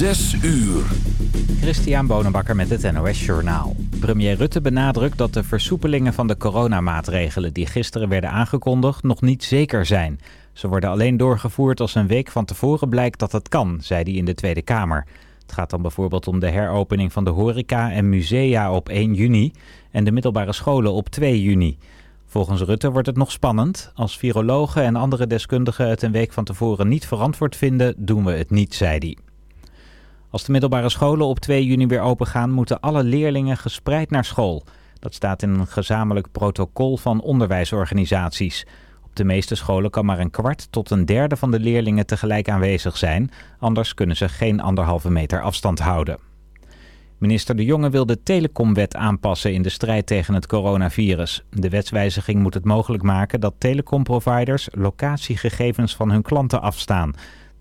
Zes uur. Christian Bonenbakker met het NOS Journaal. Premier Rutte benadrukt dat de versoepelingen van de coronamaatregelen... die gisteren werden aangekondigd, nog niet zeker zijn. Ze worden alleen doorgevoerd als een week van tevoren blijkt dat het kan, zei hij in de Tweede Kamer. Het gaat dan bijvoorbeeld om de heropening van de horeca en musea op 1 juni... en de middelbare scholen op 2 juni. Volgens Rutte wordt het nog spannend. Als virologen en andere deskundigen het een week van tevoren niet verantwoord vinden, doen we het niet, zei hij. Als de middelbare scholen op 2 juni weer opengaan, moeten alle leerlingen gespreid naar school. Dat staat in een gezamenlijk protocol van onderwijsorganisaties. Op de meeste scholen kan maar een kwart tot een derde van de leerlingen tegelijk aanwezig zijn. Anders kunnen ze geen anderhalve meter afstand houden. Minister De Jonge wil de telecomwet aanpassen in de strijd tegen het coronavirus. De wetswijziging moet het mogelijk maken dat telecomproviders locatiegegevens van hun klanten afstaan.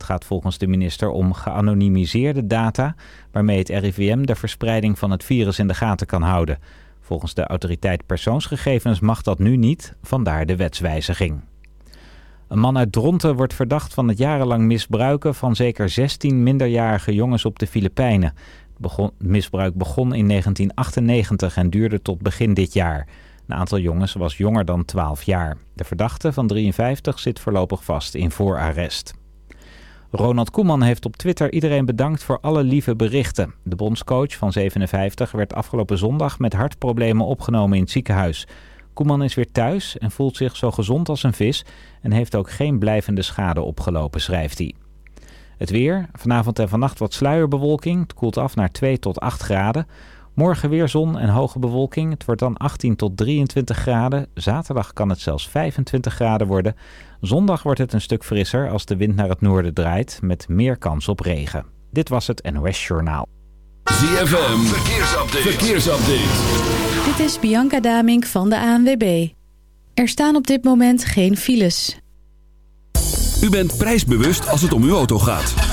Het gaat volgens de minister om geanonimiseerde data... waarmee het RIVM de verspreiding van het virus in de gaten kan houden. Volgens de autoriteit persoonsgegevens mag dat nu niet, vandaar de wetswijziging. Een man uit Dronten wordt verdacht van het jarenlang misbruiken... van zeker 16 minderjarige jongens op de Filipijnen. Het misbruik begon in 1998 en duurde tot begin dit jaar... Een aantal jongens was jonger dan 12 jaar. De verdachte van 53 zit voorlopig vast in voorarrest. Ronald Koeman heeft op Twitter iedereen bedankt voor alle lieve berichten. De bondscoach van 57 werd afgelopen zondag met hartproblemen opgenomen in het ziekenhuis. Koeman is weer thuis en voelt zich zo gezond als een vis en heeft ook geen blijvende schade opgelopen, schrijft hij. Het weer, vanavond en vannacht wat sluierbewolking. Het koelt af naar 2 tot 8 graden. Morgen weer zon en hoge bewolking. Het wordt dan 18 tot 23 graden. Zaterdag kan het zelfs 25 graden worden. Zondag wordt het een stuk frisser als de wind naar het noorden draait, met meer kans op regen. Dit was het NOS Journaal. ZFM, verkeersupdate. verkeersupdate. Dit is Bianca Damink van de ANWB. Er staan op dit moment geen files. U bent prijsbewust als het om uw auto gaat.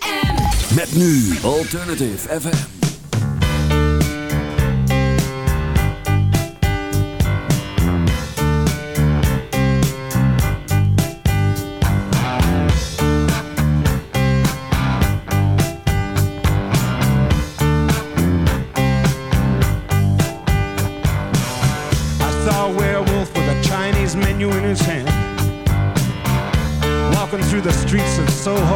Met nu Alternative FM. I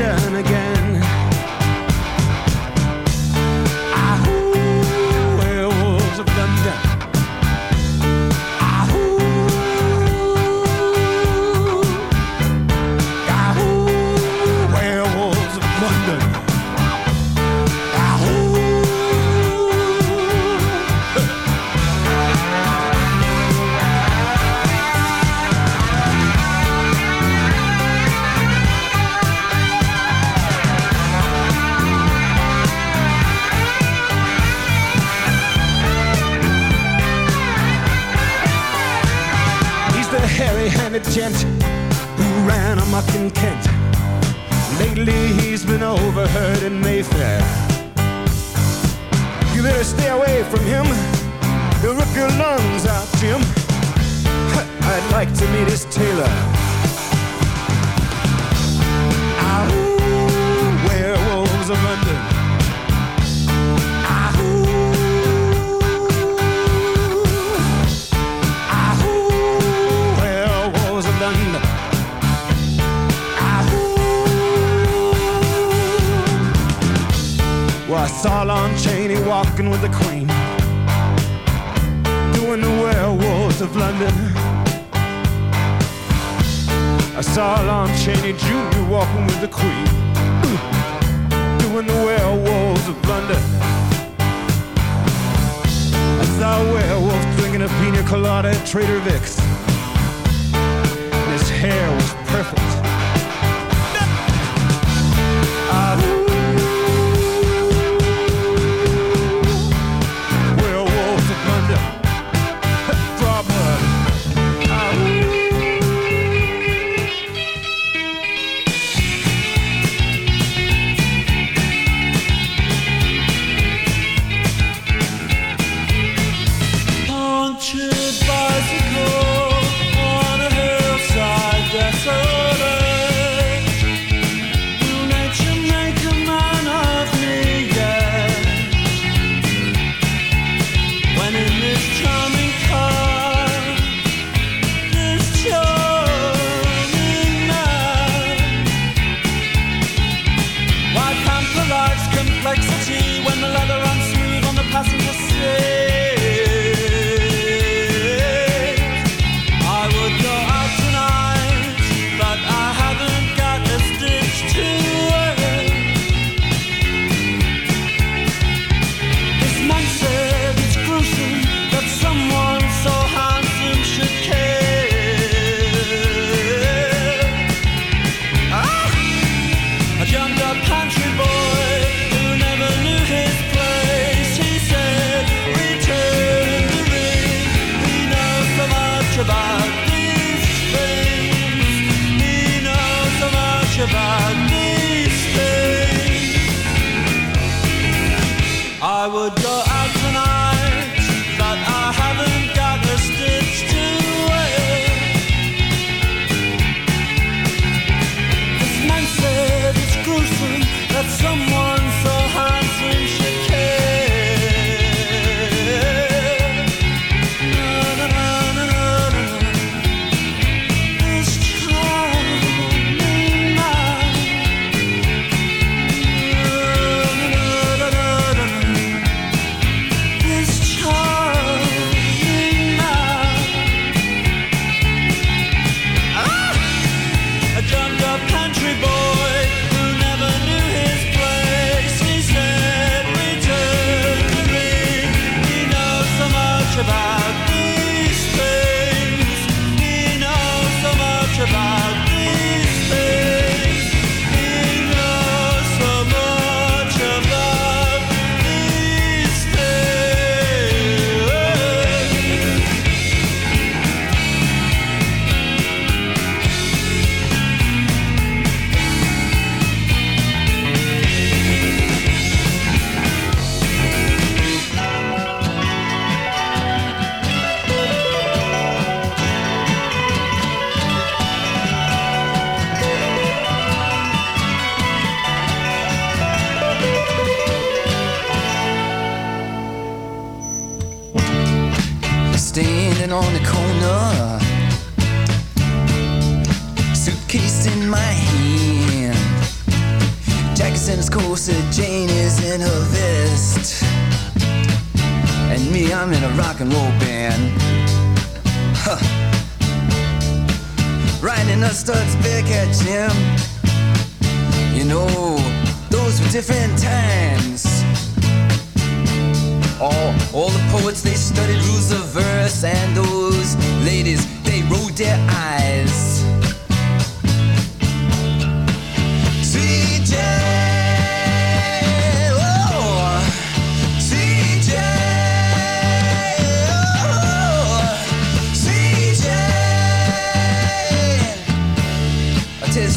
done again.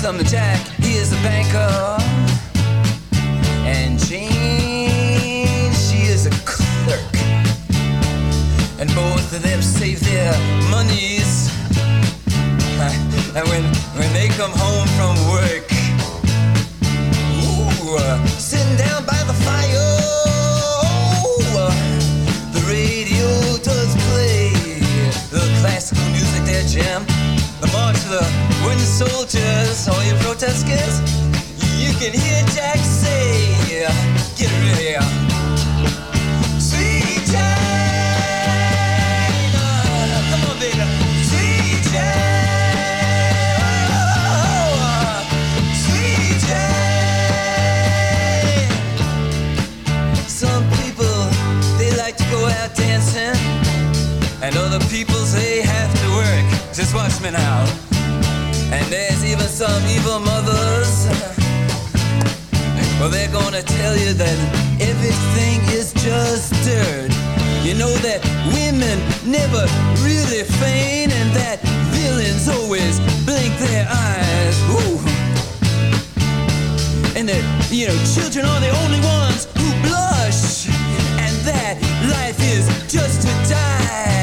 Something, Jack, he is a banker, and Jane, she is a clerk, and both of them save their monies. And when when they come home from work, ooh, uh, sitting down by the fire, uh, the radio does play. The classical music there, Jim. The march of the wooden you you can hear Jack say, get rid of here. Come on, baby. Dancing, and other people they have to work. Just watch me now. And there's even some evil mothers. Well, they're gonna tell you that everything is just dirt. You know that women never really faint, and that villains always blink their eyes. Ooh. And that, you know, children are the only ones who blush, and that life is just to die.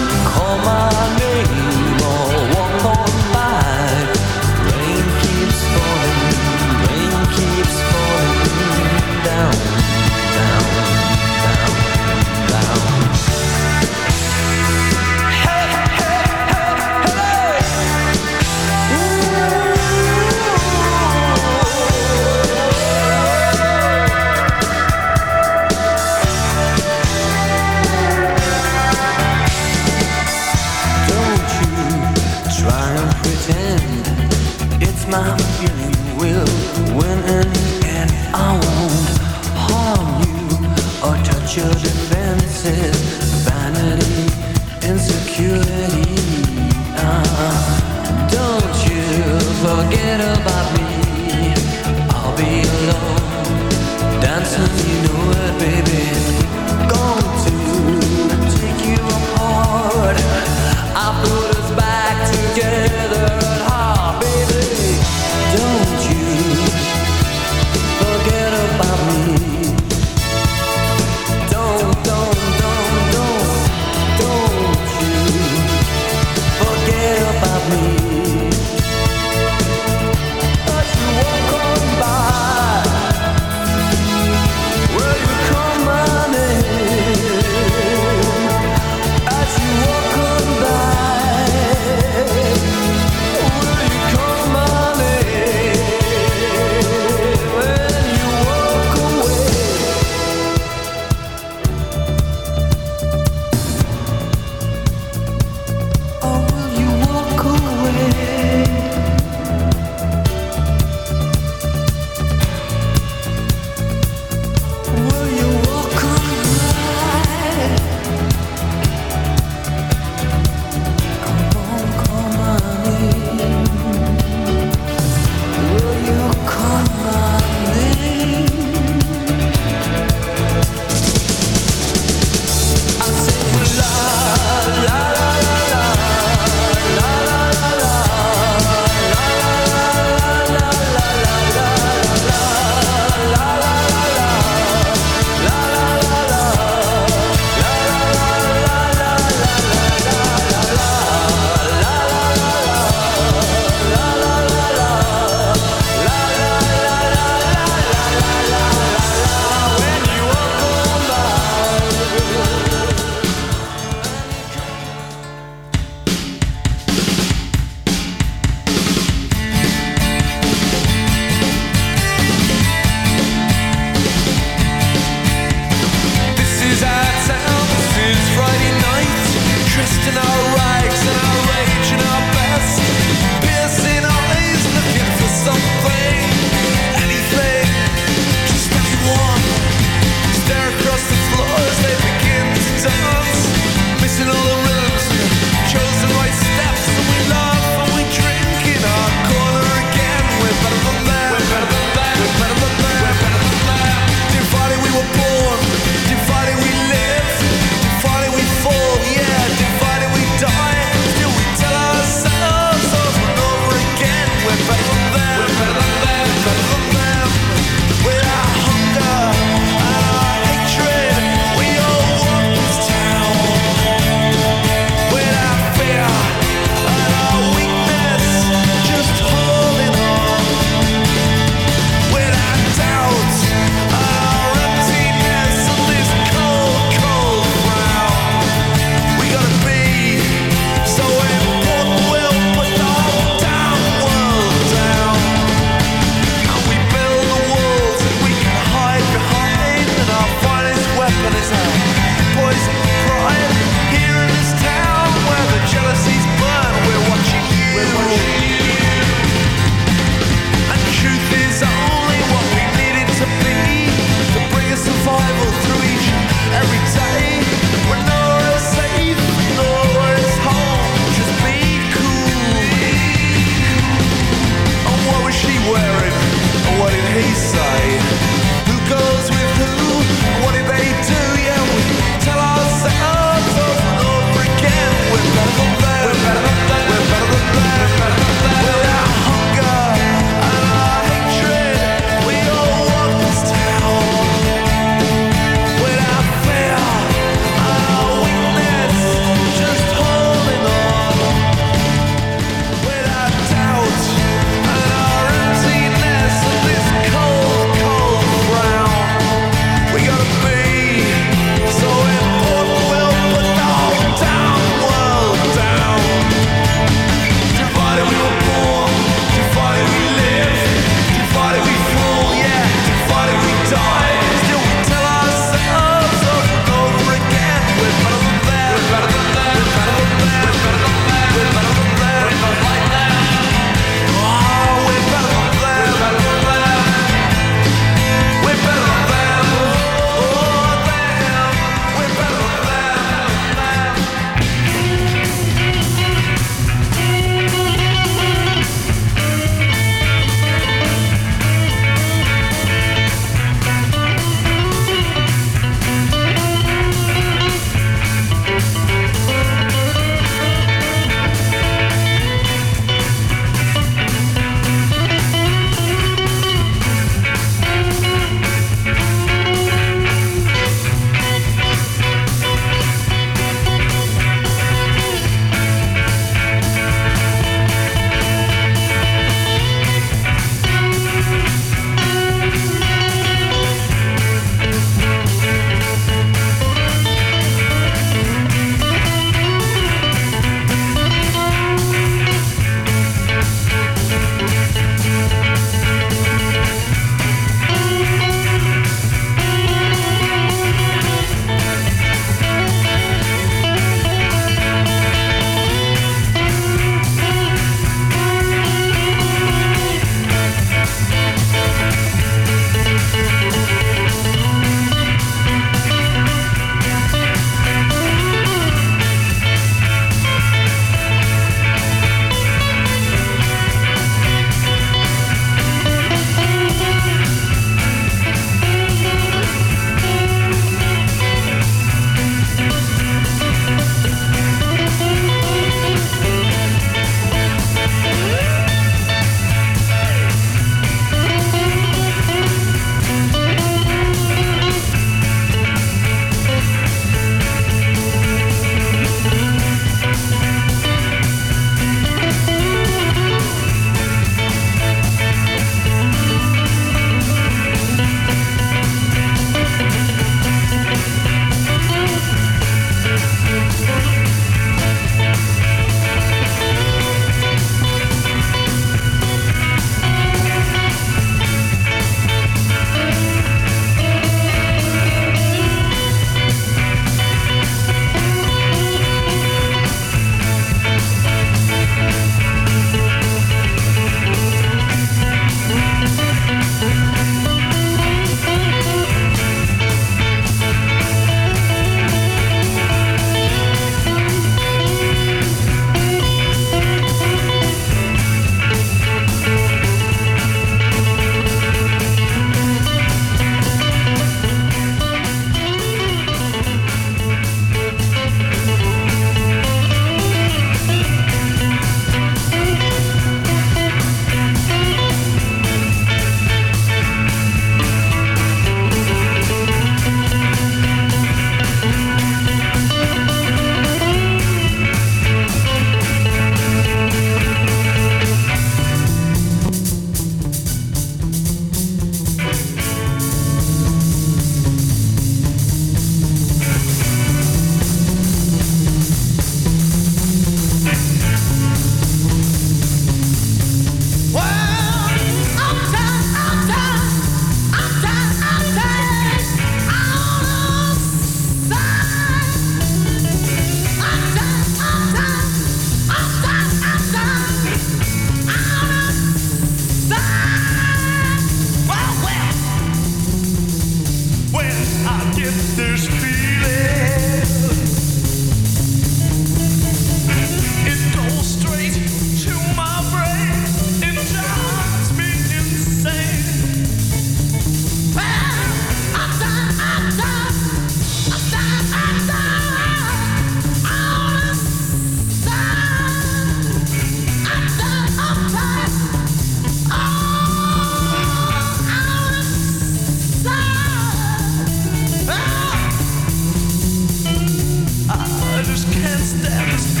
can't stand this.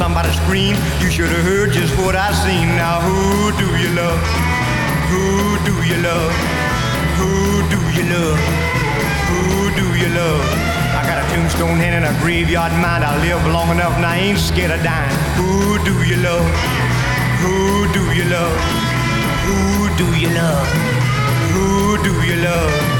somebody scream. You should have heard just what I seen. Now who do you love? Who do you love? Who do you love? Who do you love? I got a tombstone hand and a graveyard mind. I live long enough and I ain't scared of dying. Who do you love? Who do you love? Who do you love? Who do you love?